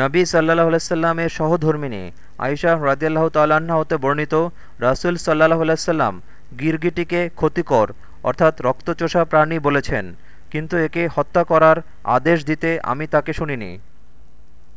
নবী সাল্লাহ আলাইসাল্লামের সহধর্মিনী আয়সা রাজিয়াল্লাহ তাল্লাহ্ন হতে বর্ণিত রাসুল সাল্লাহ আলাইসাল্লাম গিরগিটিকে ক্ষতিকর, অর্থাৎ রক্তচোষা প্রাণী বলেছেন, কিন্তু একে হত্যা করার আদেশ দিতে আমি তাকে শুনিনি।